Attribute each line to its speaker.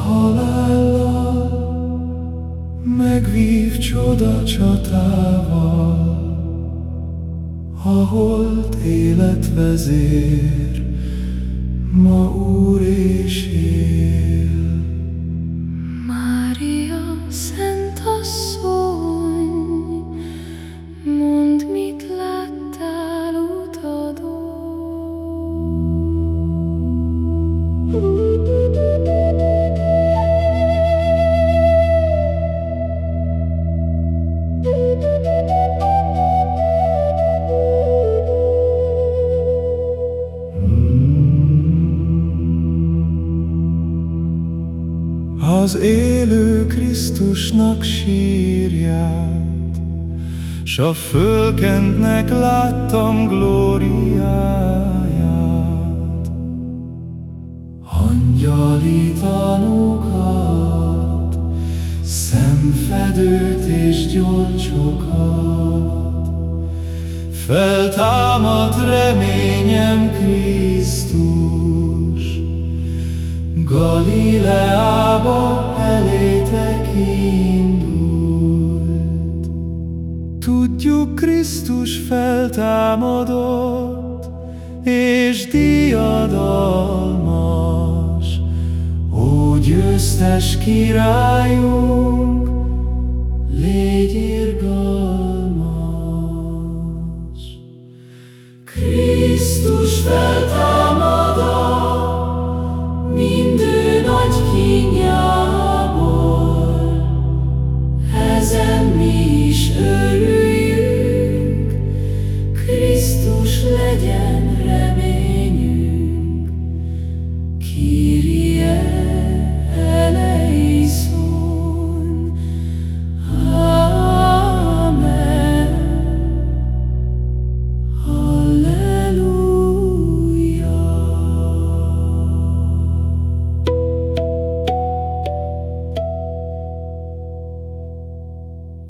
Speaker 1: halállal, megvív csoda csatával, ahol életvezér, ma Úr és él.
Speaker 2: Mária, Szent
Speaker 1: Az élő Krisztusnak sírját, S a fölkentnek láttam glóriáját. Angyali tanúkat, szemfedőt és gyolcsokat, Feltámad reményem Krisztus, Galileába elétek indult. Tudjuk, Krisztus feltámadott, és diadalmas, úgy győztes királyunk, légy irgalmas. legyen remény.